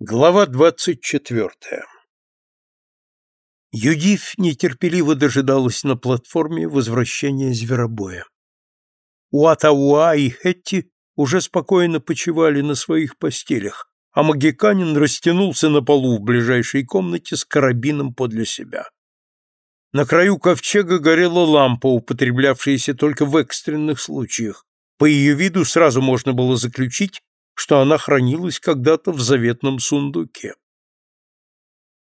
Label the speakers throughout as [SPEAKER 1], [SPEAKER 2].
[SPEAKER 1] Глава двадцать четвертая Юдив нетерпеливо дожидалась на платформе возвращения зверобоя. Уатауа и Хетти уже спокойно почивали на своих постелях, а Магиканин растянулся на полу в ближайшей комнате с карабином подле себя. На краю ковчега горела лампа, употреблявшаяся только в экстренных случаях. По ее виду сразу можно было заключить, что она хранилась когда-то в заветном сундуке.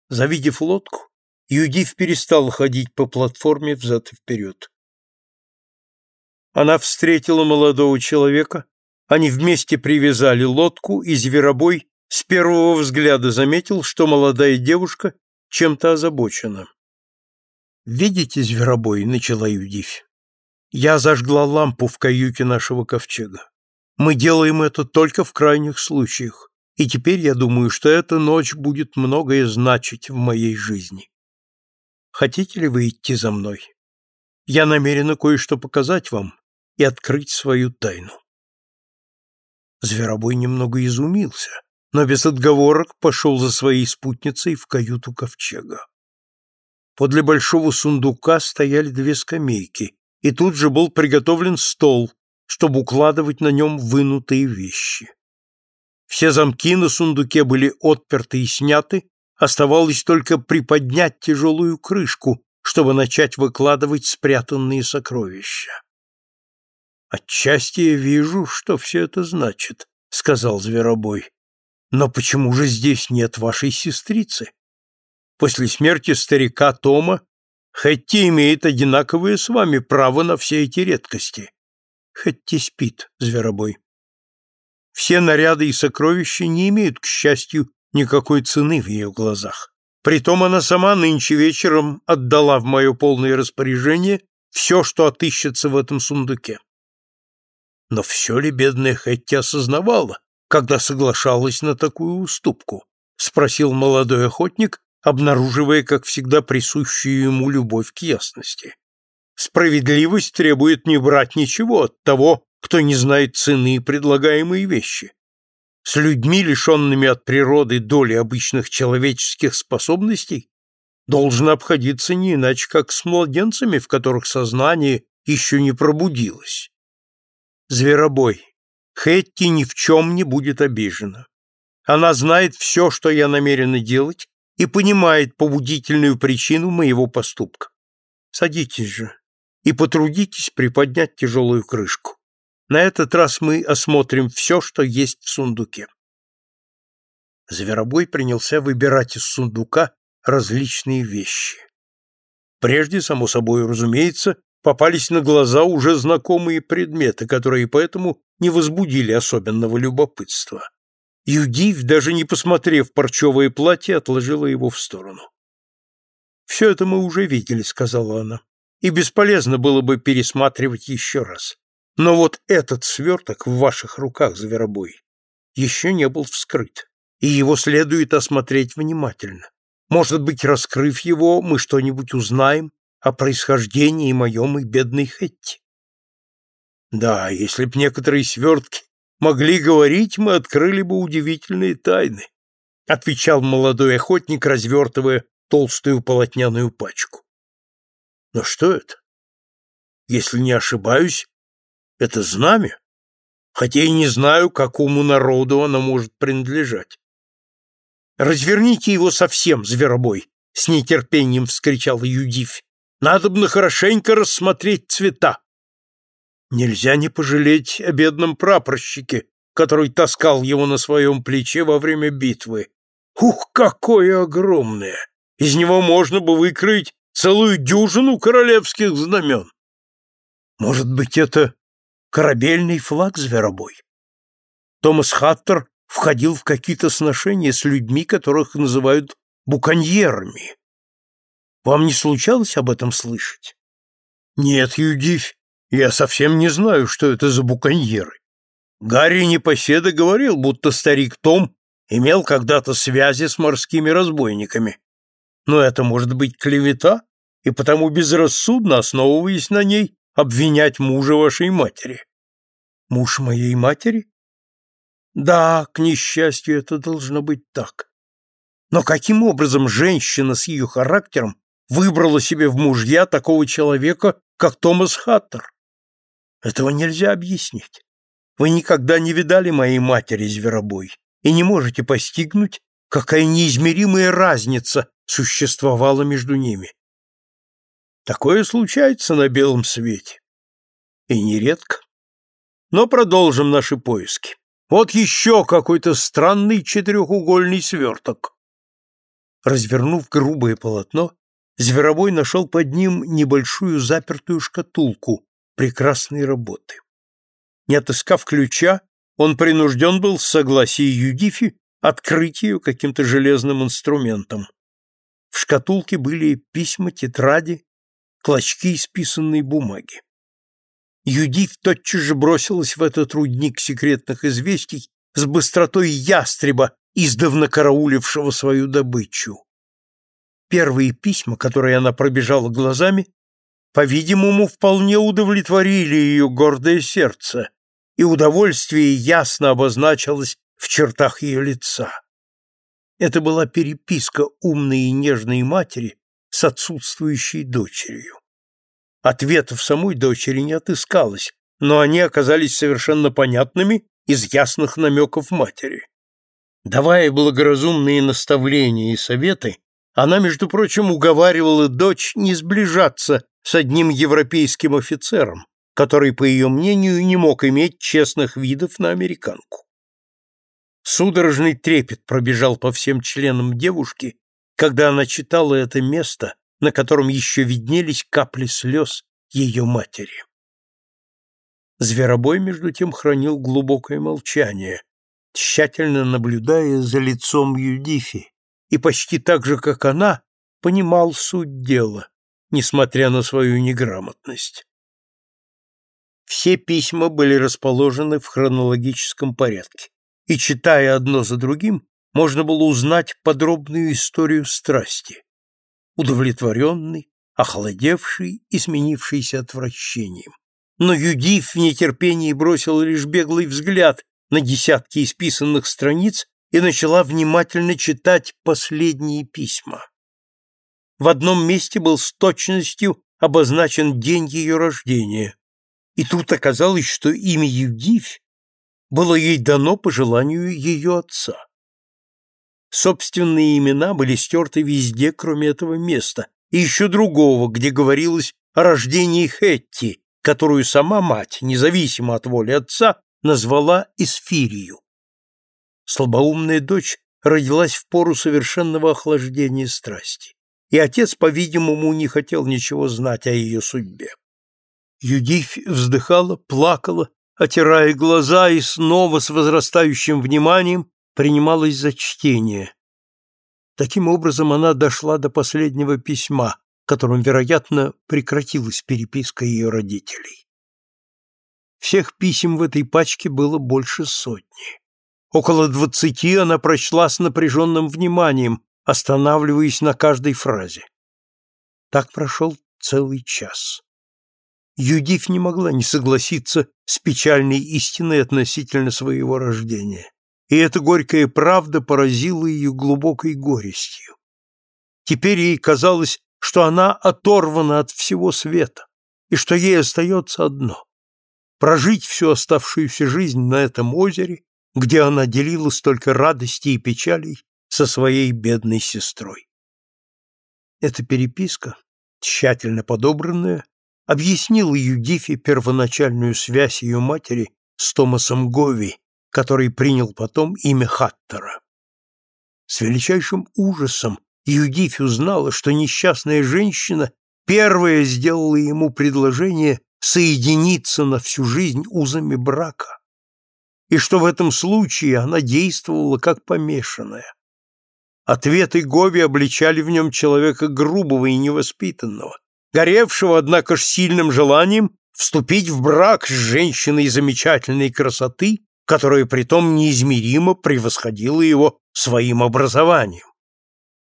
[SPEAKER 1] Завидев лодку, Юдив перестал ходить по платформе взад и вперед. Она встретила молодого человека, они вместе привязали лодку, и Зверобой с первого взгляда заметил, что молодая девушка чем-то озабочена. «Видите, Зверобой?» — начала Юдивь. «Я зажгла лампу в каюте нашего ковчега. Мы делаем это только в крайних случаях, и теперь я думаю, что эта ночь будет многое значить в моей жизни. Хотите ли вы идти за мной? Я намерена кое-что показать вам и открыть свою тайну. Зверобой немного изумился, но без отговорок пошел за своей спутницей в каюту ковчега. Подле большого сундука стояли две скамейки, и тут же был приготовлен стол, чтобы укладывать на нем вынутые вещи. Все замки на сундуке были отперты и сняты, оставалось только приподнять тяжелую крышку, чтобы начать выкладывать спрятанные сокровища. «Отчасти я вижу, что все это значит», — сказал Зверобой. «Но почему же здесь нет вашей сестрицы? После смерти старика Тома Хэтти имеет одинаковое с вами право на все эти редкости. Хэтти спит, зверобой. Все наряды и сокровища не имеют, к счастью, никакой цены в ее глазах. Притом она сама нынче вечером отдала в мое полное распоряжение все, что отыщется в этом сундуке. Но все ли бедная Хэтти осознавала, когда соглашалась на такую уступку? Спросил молодой охотник, обнаруживая, как всегда, присущую ему любовь к ясности. Справедливость требует не брать ничего от того, кто не знает цены предлагаемой вещи. С людьми, лишенными от природы доли обычных человеческих способностей, должно обходиться не иначе, как с младенцами, в которых сознание еще не пробудилось. Зверобой. Хэтти ни в чем не будет обижена. Она знает все, что я намерена делать, и понимает побудительную причину моего поступка. Садитесь же и потрудитесь приподнять тяжелую крышку. На этот раз мы осмотрим все, что есть в сундуке. Зверобой принялся выбирать из сундука различные вещи. Прежде, само собой разумеется, попались на глаза уже знакомые предметы, которые поэтому не возбудили особенного любопытства. Юдив, даже не посмотрев парчевое платье, отложила его в сторону. «Все это мы уже видели», — сказала она и бесполезно было бы пересматривать еще раз. Но вот этот сверток в ваших руках, Зверобой, еще не был вскрыт, и его следует осмотреть внимательно. Может быть, раскрыв его, мы что-нибудь узнаем о происхождении моем и бедной Хетти. Да, если б некоторые свертки могли говорить, мы открыли бы удивительные тайны, отвечал молодой охотник, развертывая толстую полотняную пачку. Но что это? Если не ошибаюсь, это знамя, хотя и не знаю, какому народу оно может принадлежать. «Разверните его совсем, зверобой!» — с нетерпением вскричал Юдив. «Надобно хорошенько рассмотреть цвета!» Нельзя не пожалеть о бедном прапорщике, который таскал его на своем плече во время битвы. Ух, какое огромное! Из него можно бы выкроить целую дюжину королевских знамен. Может быть, это корабельный флаг зверобой? Томас Хаттер входил в какие-то сношения с людьми, которых называют буконьерами. Вам не случалось об этом слышать? Нет, Юдивь, я совсем не знаю, что это за буконьеры. Гарри Непоседа говорил, будто старик Том имел когда-то связи с морскими разбойниками. Но это может быть клевета? и потому безрассудно, основываясь на ней, обвинять мужа вашей матери. Муж моей матери? Да, к несчастью, это должно быть так. Но каким образом женщина с ее характером выбрала себе в мужья такого человека, как Томас Хаттер? Этого нельзя объяснить. Вы никогда не видали моей матери зверобой и не можете постигнуть, какая неизмеримая разница существовала между ними. Такое случается на белом свете. И нередко. Но продолжим наши поиски. Вот еще какой-то странный четырехугольный сверток. Развернув грубое полотно, Зверобой нашел под ним небольшую запертую шкатулку прекрасной работы. Не отыскав ключа, он принужден был с согласия Юдифи открыть ее каким-то железным инструментом. В шкатулке были письма, тетради, клочки исписанной бумаги. Юдив тотчас же бросилась в этот рудник секретных известий с быстротой ястреба, издавна караулившего свою добычу. Первые письма, которые она пробежала глазами, по-видимому, вполне удовлетворили ее гордое сердце, и удовольствие ясно обозначилось в чертах ее лица. Это была переписка умной и нежной матери с отсутствующей дочерью. Ответов самой дочери не отыскалось, но они оказались совершенно понятными из ясных намеков матери. Давая благоразумные наставления и советы, она, между прочим, уговаривала дочь не сближаться с одним европейским офицером, который, по ее мнению, не мог иметь честных видов на американку. Судорожный трепет пробежал по всем членам девушки, когда она читала это место на котором еще виднелись капли слез ее матери. Зверобой, между тем, хранил глубокое молчание, тщательно наблюдая за лицом Юдифи, и почти так же, как она, понимал суть дела, несмотря на свою неграмотность. Все письма были расположены в хронологическом порядке, и, читая одно за другим, можно было узнать подробную историю страсти, удовлетворенный, охладевший и сменившийся отвращением. Но Юдив в нетерпении бросил лишь беглый взгляд на десятки исписанных страниц и начала внимательно читать последние письма. В одном месте был с точностью обозначен день ее рождения, и тут оказалось, что имя Юдивь было ей дано по желанию ее отца. Собственные имена были стерты везде, кроме этого места, и еще другого, где говорилось о рождении Хетти, которую сама мать, независимо от воли отца, назвала Исфирию. Слабоумная дочь родилась в пору совершенного охлаждения страсти, и отец, по-видимому, не хотел ничего знать о ее судьбе. Юдифь вздыхала, плакала, отирая глаза и снова с возрастающим вниманием принималась за чтение. Таким образом, она дошла до последнего письма, которым, вероятно, прекратилась переписка ее родителей. Всех писем в этой пачке было больше сотни. Около двадцати она прочла с напряженным вниманием, останавливаясь на каждой фразе. Так прошел целый час. Юдив не могла не согласиться с печальной истиной относительно своего рождения и эта горькая правда поразила ее глубокой горестью. Теперь ей казалось, что она оторвана от всего света, и что ей остается одно — прожить всю оставшуюся жизнь на этом озере, где она делила столько радостей и печалей со своей бедной сестрой. Эта переписка, тщательно подобранная, объяснила Юдифе первоначальную связь ее матери с Томасом Гови, который принял потом имя Хаттера. С величайшим ужасом Юдифь узнала, что несчастная женщина первая сделала ему предложение соединиться на всю жизнь узами брака, и что в этом случае она действовала как помешанная. Ответы Гови обличали в нем человека грубого и невоспитанного, горевшего, однако ж, сильным желанием вступить в брак с женщиной замечательной красоты которое притом неизмеримо превосходило его своим образованием.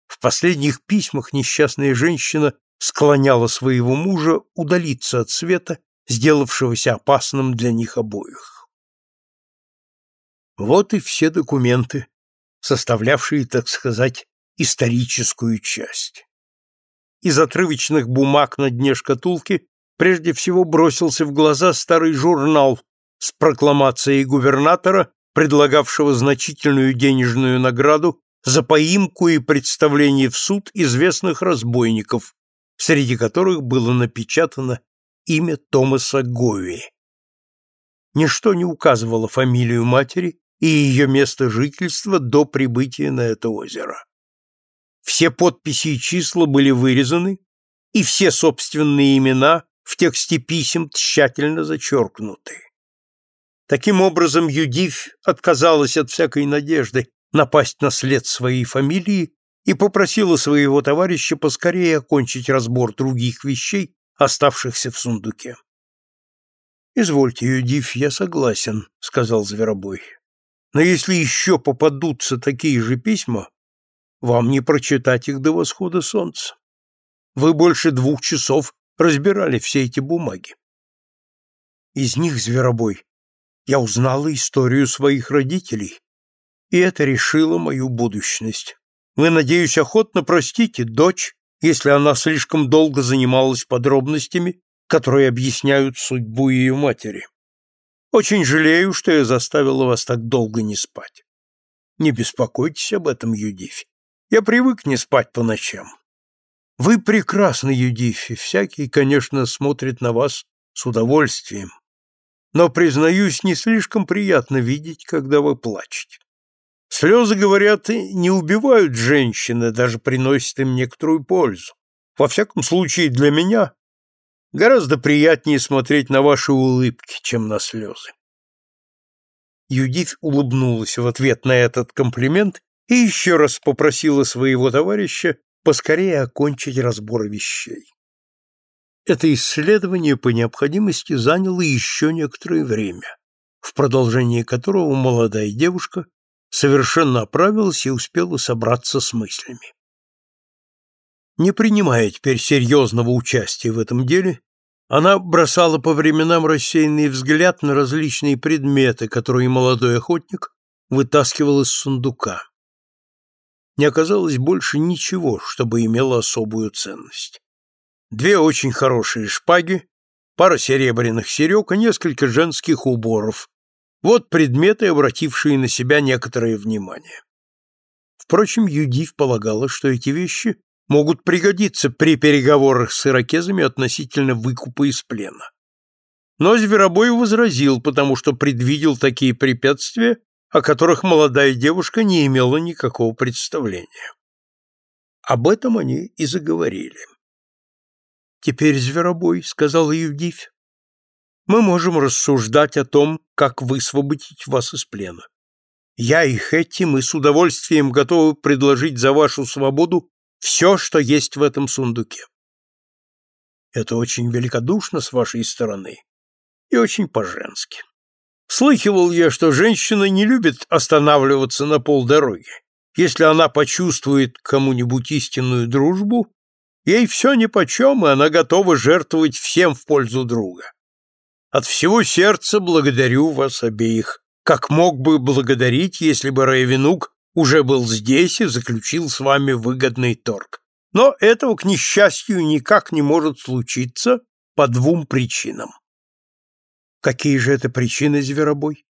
[SPEAKER 1] В последних письмах несчастная женщина склоняла своего мужа удалиться от света, сделавшегося опасным для них обоих. Вот и все документы, составлявшие, так сказать, историческую часть. Из отрывочных бумаг на дне шкатулки прежде всего бросился в глаза старый журнал с прокламацией губернатора, предлагавшего значительную денежную награду за поимку и представление в суд известных разбойников, среди которых было напечатано имя Томаса Гови. Ничто не указывало фамилию матери и ее место жительства до прибытия на это озеро. Все подписи и числа были вырезаны, и все собственные имена в тексте писем тщательно зачеркнуты. Таким образом, Юдив отказалась от всякой надежды напасть на след своей фамилии и попросила своего товарища поскорее окончить разбор других вещей, оставшихся в сундуке. «Извольте, Юдив, я согласен», — сказал Зверобой. «Но если еще попадутся такие же письма, вам не прочитать их до восхода солнца. Вы больше двух часов разбирали все эти бумаги. Из них, Зверобой, я узнала историю своих родителей, и это решило мою будущность. Вы, надеюсь, охотно простите дочь, если она слишком долго занималась подробностями, которые объясняют судьбу ее матери. Очень жалею, что я заставила вас так долго не спать. Не беспокойтесь об этом, Юдифь. Я привык не спать по ночам. Вы прекрасны, Юдифи, всякий, конечно, смотрит на вас с удовольствием. Но, признаюсь, не слишком приятно видеть, когда вы плачете. Слезы, говорят, не убивают женщины, даже приносят им некоторую пользу. Во всяком случае, для меня гораздо приятнее смотреть на ваши улыбки, чем на слезы. Юдив улыбнулась в ответ на этот комплимент и еще раз попросила своего товарища поскорее окончить разбор вещей. Это исследование по необходимости заняло еще некоторое время, в продолжении которого молодая девушка совершенно оправилась и успела собраться с мыслями. Не принимая теперь серьезного участия в этом деле, она бросала по временам рассеянный взгляд на различные предметы, которые молодой охотник вытаскивал из сундука. Не оказалось больше ничего, чтобы имело особую ценность. Две очень хорошие шпаги, пара серебряных серег и несколько женских уборов, вот предметы, обратившие на себя некоторое внимание. Впрочем, Юдив полагала, что эти вещи могут пригодиться при переговорах с иракезами относительно выкупа из плена. Но Зверобой возразил, потому что предвидел такие препятствия, о которых молодая девушка не имела никакого представления. Об этом они и заговорили. «Теперь, Зверобой», — сказал Юдивь, мы можем рассуждать о том, как высвободить вас из плена. Я и Хэтти, мы с удовольствием готовы предложить за вашу свободу все, что есть в этом сундуке. Это очень великодушно с вашей стороны и очень по-женски. Слыхивал я, что женщина не любит останавливаться на полдороги. Если она почувствует кому-нибудь истинную дружбу, ей все нипочем, и она готова жертвовать всем в пользу друга. От всего сердца благодарю вас обеих, как мог бы благодарить, если бы Рейвенук уже был здесь и заключил с вами выгодный торг. Но этого, к несчастью, никак не может случиться по двум причинам. Какие же это причины, Зверобой?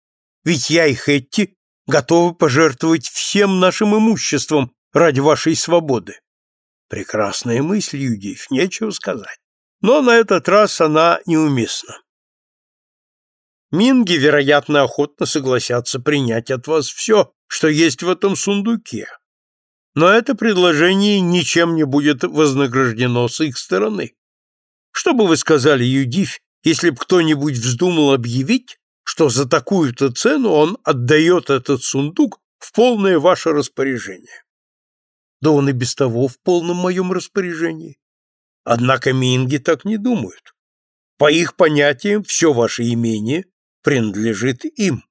[SPEAKER 1] Ведь я и Хетти готовы пожертвовать всем нашим имуществом ради вашей свободы. Прекрасная мысль, Юдив, нечего сказать. Но на этот раз она неуместна. Минги, вероятно, охотно согласятся принять от вас все, что есть в этом сундуке. Но это предложение ничем не будет вознаграждено с их стороны. Что бы вы сказали, Юдив, если бы кто-нибудь вздумал объявить, что за такую-то цену он отдает этот сундук в полное ваше распоряжение? Да он и без того в полном моем распоряжении. Однако минги так не думают. По их понятиям, все ваше имение принадлежит им.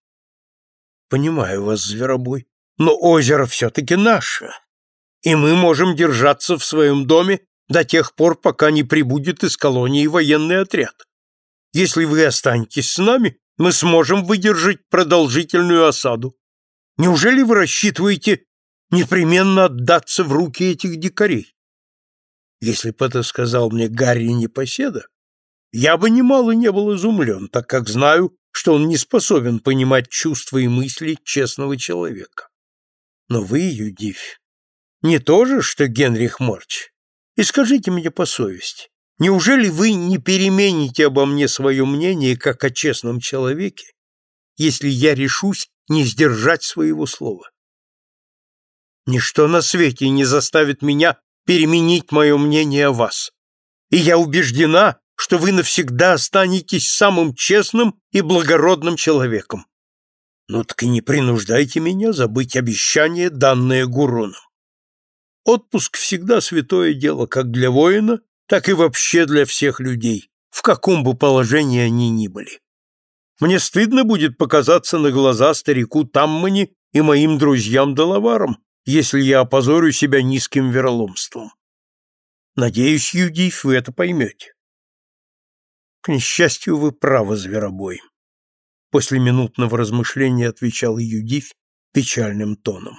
[SPEAKER 1] Понимаю вас, зверобой, но озеро все-таки наше, и мы можем держаться в своем доме до тех пор, пока не прибудет из колонии военный отряд. Если вы останетесь с нами, мы сможем выдержать продолжительную осаду, Неужели вы рассчитываете непременно отдаться в руки этих дикарей? Если бы это сказал мне Гарри Непоседа, я бы немало не был изумлен, так как знаю, что он не способен понимать чувства и мысли честного человека. Но вы, Юдивь, не то же, что Генрих Морч. И скажите мне по совести, неужели вы не перемените обо мне свое мнение, как о честном человеке, если я решусь не сдержать своего слова? Ничто на свете не заставит меня переменить мое мнение о вас. И я убеждена, что вы навсегда останетесь самым честным и благородным человеком. Ну так и не принуждайте меня забыть обещание, данное Гуроном. Отпуск всегда святое дело как для воина, так и вообще для всех людей, в каком бы положении они ни были. Мне стыдно будет показаться на глаза старику Таммани и моим друзьям-доловарам, если я опозорю себя низким вероломством. Надеюсь, Юдив, вы это поймете. К несчастью, вы правы, зверобой. После минутного размышления отвечал Юдив печальным тоном.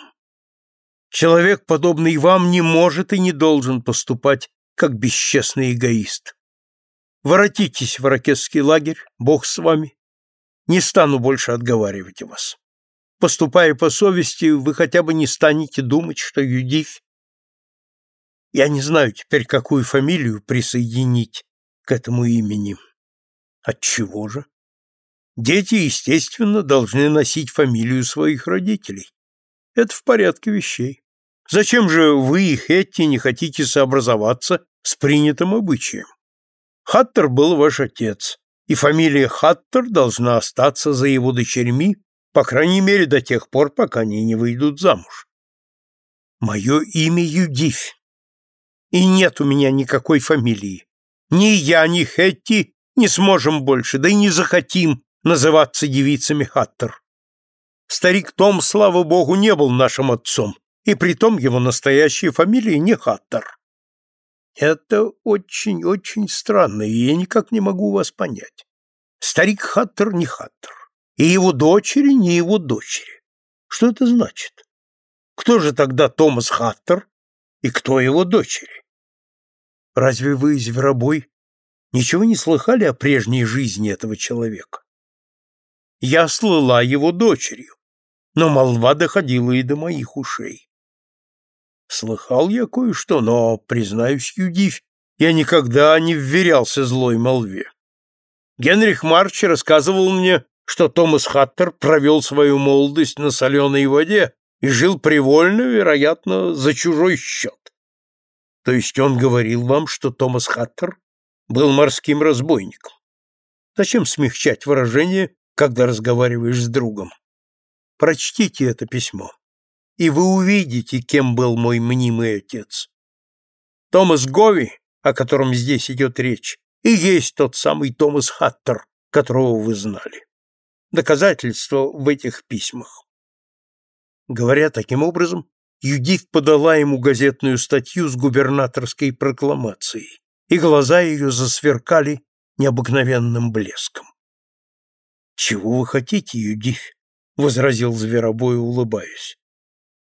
[SPEAKER 1] Человек, подобный вам, не может и не должен поступать, как бесчестный эгоист. Воротитесь в ракетский лагерь, Бог с вами. Не стану больше отговаривать вас. Поступая по совести, вы хотя бы не станете думать, что Юдивь... Я не знаю теперь, какую фамилию присоединить к этому имени. Отчего же? Дети, естественно, должны носить фамилию своих родителей. Это в порядке вещей. Зачем же вы и Хетти не хотите сообразоваться с принятым обычаем? Хаттер был ваш отец, и фамилия Хаттер должна остаться за его дочерьми по крайней мере, до тех пор, пока они не выйдут замуж. Мое имя Юдивь. И нет у меня никакой фамилии. Ни я, ни Хетти не сможем больше, да и не захотим называться девицами Хаттер. Старик Том, слава богу, не был нашим отцом, и притом его настоящая фамилия не Хаттер. Это очень-очень странно, и я никак не могу вас понять. Старик Хаттер не Хаттер и его дочери не его дочери. Что это значит? Кто же тогда Томас Хаттер и кто его дочери? Разве вы, зверобой, ничего не слыхали о прежней жизни этого человека? Я слыла его дочерью, но молва доходила и до моих ушей. Слыхал я кое-что, но, признаюсь, Юдивь, я никогда не вверялся злой молве. Генрих Марч рассказывал мне, что Томас Хаттер провел свою молодость на соленой воде и жил привольно, вероятно, за чужой счет. То есть он говорил вам, что Томас Хаттер был морским разбойником. Зачем смягчать выражение, когда разговариваешь с другом? Прочтите это письмо, и вы увидите, кем был мой мнимый отец. Томас Гови, о котором здесь идет речь, и есть тот самый Томас Хаттер, которого вы знали доказательства в этих письмах. Говоря таким образом, Юдив подала ему газетную статью с губернаторской прокламацией, и глаза ее засверкали необыкновенным блеском. «Чего вы хотите, Юдив?» — возразил Зверобой, улыбаясь.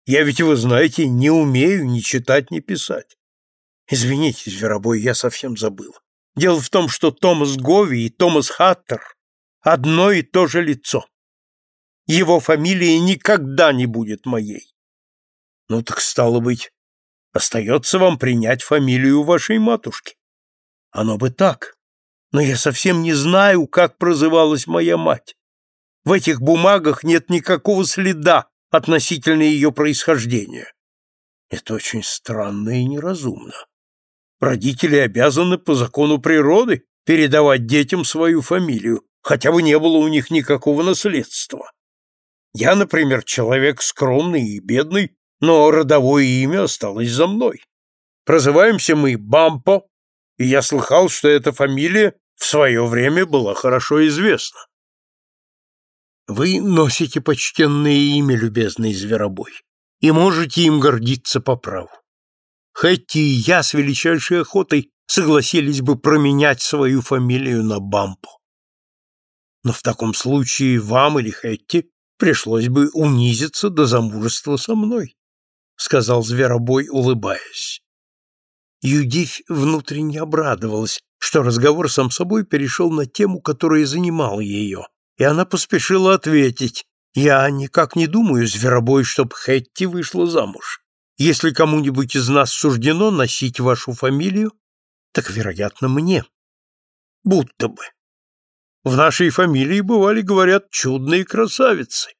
[SPEAKER 1] «Я ведь, вы знаете, не умею ни читать, ни писать. Извините, Зверобой, я совсем забыл. Дело в том, что Томас Гови и Томас Хаттер одно и то же лицо. Его фамилия никогда не будет моей. Ну так стало быть, остается вам принять фамилию вашей матушки. Оно бы так, но я совсем не знаю, как прозывалась моя мать. В этих бумагах нет никакого следа относительно ее происхождения. Это очень странно и неразумно. Родители обязаны по закону природы передавать детям свою фамилию, хотя бы не было у них никакого наследства. Я, например, человек скромный и бедный, но родовое имя осталось за мной. Прозываемся мы Бампо, и я слыхал, что эта фамилия в свое время была хорошо известна. Вы носите почтенное имя, любезный зверобой, и можете им гордиться по праву. Хэтти и я с величайшей охотой согласились бы променять свою фамилию на Бампо. Но в таком случае вам или Хэтти пришлось бы унизиться до замужества со мной, сказал Зверобой, улыбаясь. Юдивь внутренне обрадовалась, что разговор сам собой перешел на тему, которая занимала ее, и она поспешила ответить, «Я никак не думаю, Зверобой, чтоб Хетти вышла замуж. Если кому-нибудь из нас суждено носить вашу фамилию, так, вероятно, мне. Будто бы. В нашей фамилии бывали, говорят, чудные красавицы,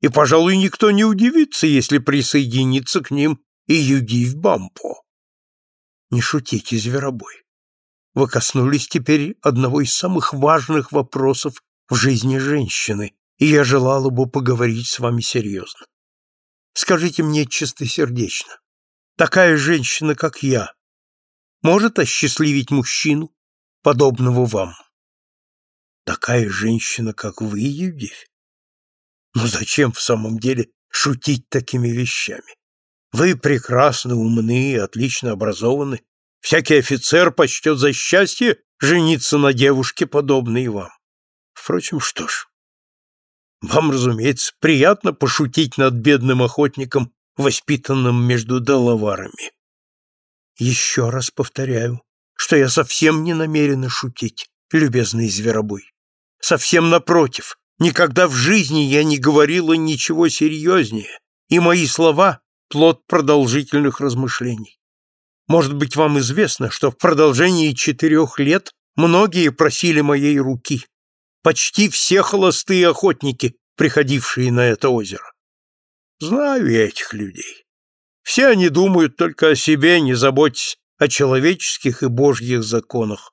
[SPEAKER 1] и, пожалуй, никто не удивится, если присоединится к ним и Юдив Бампо. Не шутите, Зверобой. Вы коснулись теперь одного из самых важных вопросов в жизни женщины, и я желала бы поговорить с вами серьезно. Скажите мне чистосердечно, такая женщина, как я, может осчастливить мужчину, подобного вам? Такая женщина, как вы, Евгений? Но зачем в самом деле шутить такими вещами? Вы прекрасны, умны отлично образованы. Всякий офицер почтет за счастье жениться на девушке, подобной вам. Впрочем, что ж, вам, разумеется, приятно пошутить над бедным охотником, воспитанным между доловарами. Еще раз повторяю, что я совсем не намерена шутить, любезный зверобой. Совсем напротив, никогда в жизни я не говорила ничего серьезнее, и мои слова — плод продолжительных размышлений. Может быть, вам известно, что в продолжении четырех лет многие просили моей руки, почти все холостые охотники, приходившие на это озеро. Знаю я этих людей. Все они думают только о себе, не заботясь о человеческих и божьих законах.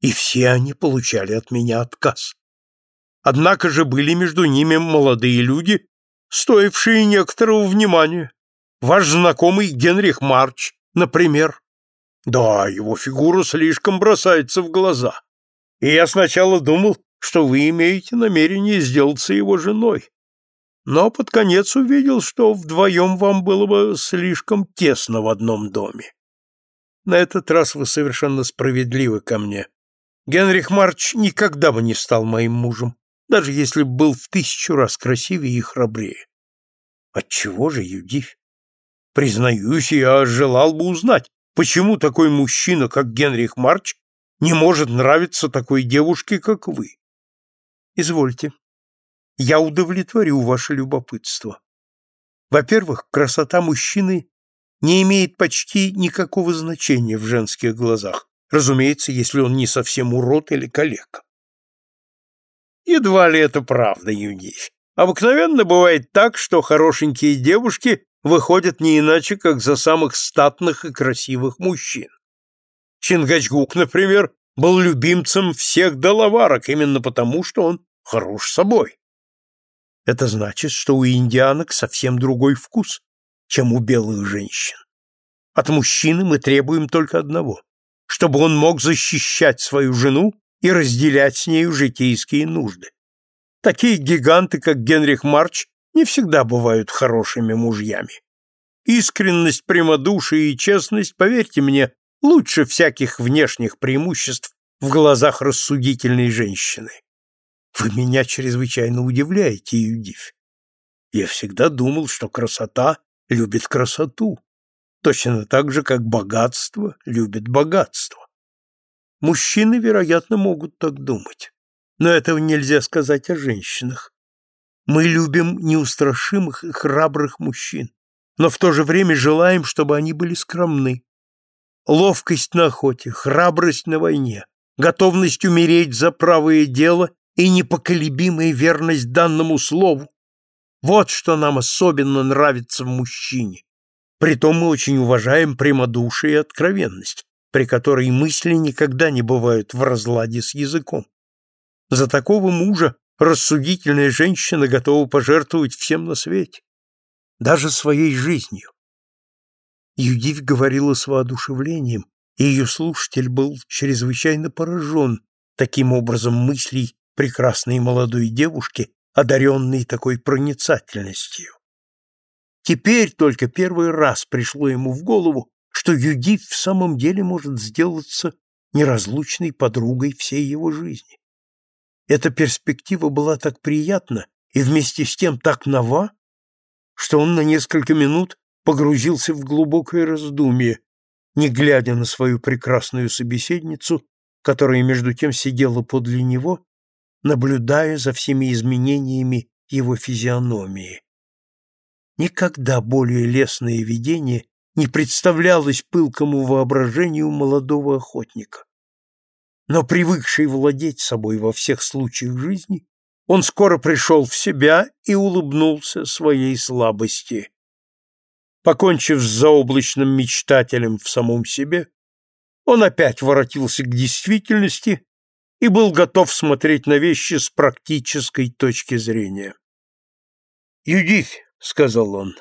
[SPEAKER 1] И все они получали от меня отказ. Однако же были между ними молодые люди, стоившие некоторого внимания. Ваш знакомый Генрих Марч, например. Да, его фигура слишком бросается в глаза. И я сначала думал, что вы имеете намерение сделаться его женой. Но под конец увидел, что вдвоем вам было бы слишком тесно в одном доме. На этот раз вы совершенно справедливы ко мне. Генрих Марч никогда бы не стал моим мужем, даже если бы был в тысячу раз красивее и храбрее. Отчего же, Юдив? Признаюсь, я желал бы узнать, почему такой мужчина, как Генрих Марч, не может нравиться такой девушке, как вы. Извольте. Я удовлетворю ваше любопытство. Во-первых, красота мужчины не имеет почти никакого значения в женских глазах, разумеется, если он не совсем урод или калека. Едва ли это правда, Юнифь. Обыкновенно бывает так, что хорошенькие девушки выходят не иначе, как за самых статных и красивых мужчин. Чингачгук, например, был любимцем всех доловарок именно потому, что он хорош собой. Это значит, что у индианок совсем другой вкус, чем у белых женщин. От мужчины мы требуем только одного, чтобы он мог защищать свою жену и разделять с нею житейские нужды. Такие гиганты, как Генрих Марч, не всегда бывают хорошими мужьями. Искренность, прямодушие и честность, поверьте мне, лучше всяких внешних преимуществ в глазах рассудительной женщины. Вы меня чрезвычайно удивляете, Юдив. Я всегда думал, что красота любит красоту, точно так же, как богатство любит богатство. Мужчины, вероятно, могут так думать, но этого нельзя сказать о женщинах. Мы любим неустрашимых и храбрых мужчин, но в то же время желаем, чтобы они были скромны. Ловкость на охоте, храбрость на войне, готовность умереть за правое дело и непоколебимая верность данному слову. Вот что нам особенно нравится в мужчине. Притом мы очень уважаем прямодушие и откровенность, при которой мысли никогда не бывают в разладе с языком. За такого мужа рассудительная женщина готова пожертвовать всем на свете, даже своей жизнью. Юдив говорила с воодушевлением, и ее слушатель был чрезвычайно поражен таким образом мыслей прекрасной молодой девушки, одаренной такой проницательностью. Теперь только первый раз пришло ему в голову, что Юдив в самом деле может сделаться неразлучной подругой всей его жизни. Эта перспектива была так приятна и вместе с тем так нова, что он на несколько минут погрузился в глубокое раздумье, не глядя на свою прекрасную собеседницу, которая между тем сидела подле него, наблюдая за всеми изменениями его физиономии. Никогда более лесное видение не представлялось пылкому воображению молодого охотника. Но привыкший владеть собой во всех случаях жизни, он скоро пришел в себя и улыбнулся своей слабости. Покончив с заоблачным мечтателем в самом себе, он опять воротился к действительности и был готов смотреть на вещи с практической точки зрения. «Юдивь», — сказал он,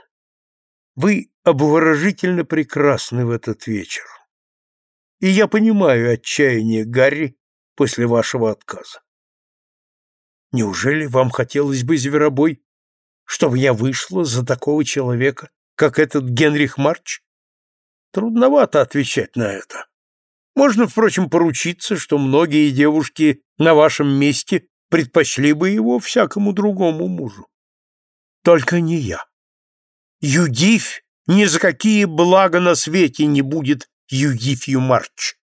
[SPEAKER 1] — «вы обворожительно прекрасны в этот вечер, и я понимаю отчаяние Гарри после вашего отказа. Неужели вам хотелось бы, зверобой, чтобы я вышла за такого человека, как этот Генрих Марч? Трудновато отвечать на это. Можно, впрочем, поручиться, что многие девушки на вашем месте предпочли бы его всякому другому мужу. Только не я. Юдивь ни за какие блага на свете не будет Юдивью Марч.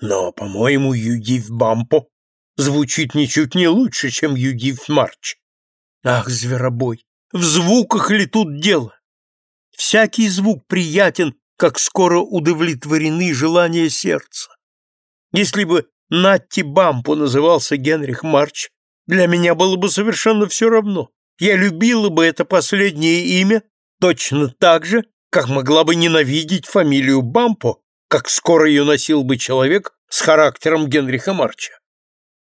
[SPEAKER 1] Но, по-моему, Юдив Бампо звучит ничуть не лучше, чем Юдив Марч. Ах, зверобой, в звуках ли тут дело? Всякий звук приятен, как скоро удовлетворены желания сердца. Если бы Натти Бампо назывался Генрих Марч, для меня было бы совершенно все равно. Я любила бы это последнее имя точно так же, как могла бы ненавидеть фамилию Бампо, как скоро ее носил бы человек с характером Генриха Марча.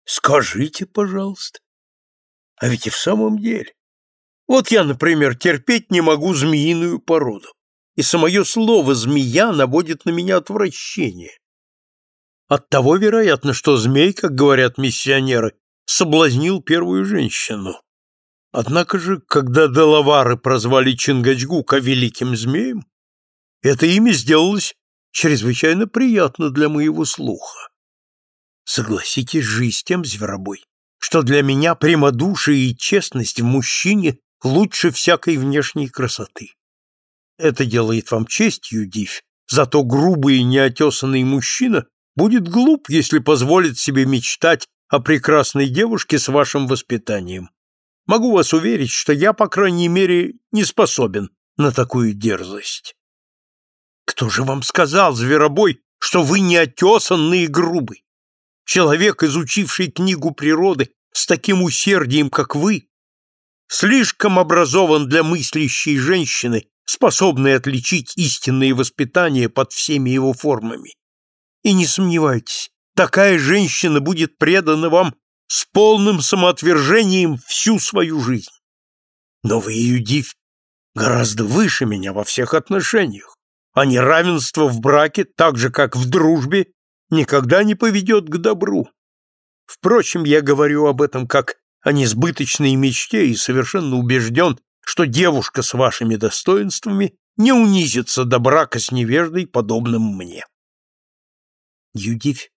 [SPEAKER 1] Скажите, пожалуйста. А ведь и в самом деле. Вот я, например, терпеть не могу змеиную породу, и самое слово «змея» наводит на меня отвращение. Оттого, вероятно, что змей, как говорят миссионеры, соблазнил первую женщину. Однако же, когда Делавары прозвали Чингачгука великим змеем, это имя сделалось чрезвычайно приятно для моего слуха. Согласитесь же с тем, зверобой, что для меня прямодушие и честность в мужчине лучше всякой внешней красоты. Это делает вам честь, Юдивь, зато грубый и неотесанный мужчина будет глуп, если позволит себе мечтать о прекрасной девушке с вашим воспитанием. Могу вас уверить, что я, по крайней мере, не способен на такую дерзость. Кто же вам сказал, зверобой, что вы неотесанный и грубый? Человек, изучивший книгу природы с таким усердием, как вы, слишком образован для мыслящей женщины, способной отличить истинное воспитание под всеми его формами. И не сомневайтесь, такая женщина будет предана вам с полным самоотвержением всю свою жизнь. Но вы, Юдив, гораздо выше меня во всех отношениях, а неравенство в браке, так же, как в дружбе, никогда не поведет к добру. Впрочем, я говорю об этом как о несбыточной мечте и совершенно убежден, что девушка с вашими достоинствами не унизится до брака с невеждой, подобным мне. Юдивь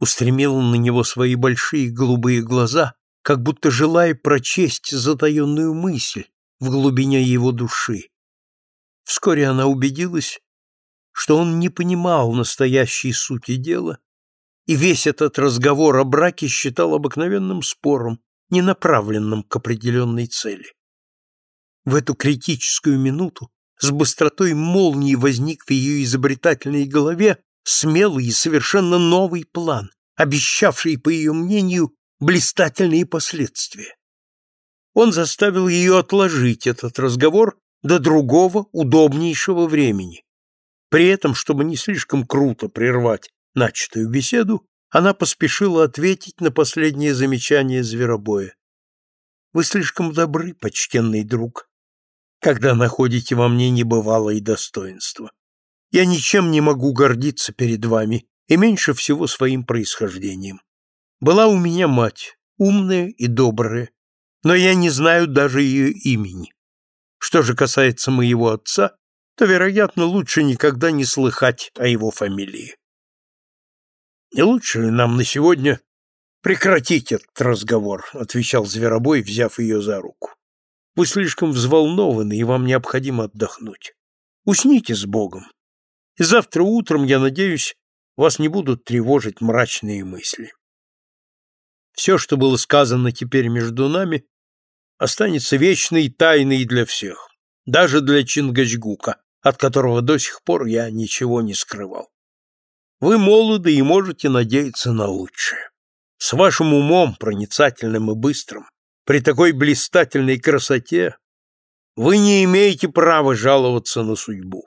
[SPEAKER 1] устремила на него свои большие голубые глаза, как будто желая прочесть затаенную мысль в глубине его души. Вскоре она убедилась, что он не понимал настоящей сути дела и весь этот разговор о браке считал обыкновенным спором, не направленным к определенной цели. В эту критическую минуту с быстротой молнии возник в ее изобретательной голове смелый и совершенно новый план, обещавший, по ее мнению, блистательные последствия. Он заставил ее отложить этот разговор до другого, удобнейшего времени. При этом, чтобы не слишком круто прервать начатую беседу, она поспешила ответить на последнее замечание зверобоя. «Вы слишком добры, почтенный друг, когда находите во мне небывалое достоинство. Я ничем не могу гордиться перед вами, и меньше всего своим происхождением. Была у меня мать, умная и добрая, но я не знаю даже ее имени. Что же касается моего отца, то, вероятно, лучше никогда не слыхать о его фамилии. Не лучше ли нам на сегодня Прекратите этот разговор, отвечал Зверобой, взяв ее за руку. Вы слишком взволнованы, и вам необходимо отдохнуть. Усните с Богом. И завтра утром, я надеюсь, вас не будут тревожить мрачные мысли. Все, что было сказано теперь между нами, останется вечной тайной для всех, даже для Чингачгука, от которого до сих пор я ничего не скрывал. Вы молоды и можете надеяться на лучшее. С вашим умом, проницательным и быстрым, при такой блистательной красоте, вы не имеете права жаловаться на судьбу.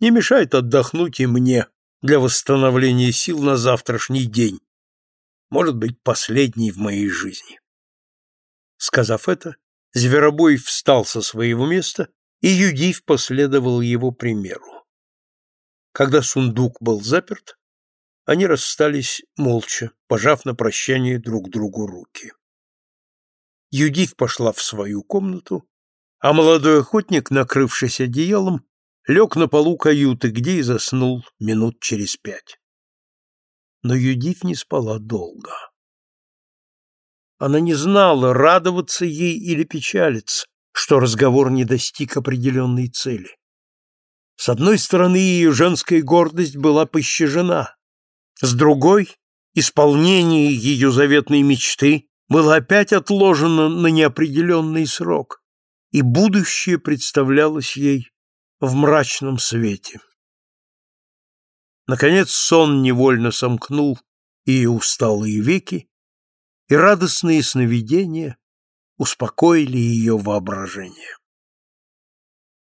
[SPEAKER 1] Не мешает отдохнуть и мне для восстановления сил на завтрашний день, может быть, последний в моей жизни. Сказав это, Зверобой встал со своего места, и Юдив последовал его примеру. Когда сундук был заперт, они расстались молча, пожав на прощание друг другу руки. Юдив пошла в свою комнату, а молодой охотник, накрывшись одеялом, лег на полу каюты, где и заснул минут через пять. Но Юдив не спала долго. Она не знала, радоваться ей или печалиться, что разговор не достиг определенной цели. С одной стороны, ее женская гордость была пощажена, с другой, исполнение ее заветной мечты было опять отложено на неопределенный срок, и будущее представлялось ей в мрачном свете. Наконец сон невольно сомкнул ее усталые веки, и радостные сновидения успокоили ее воображение.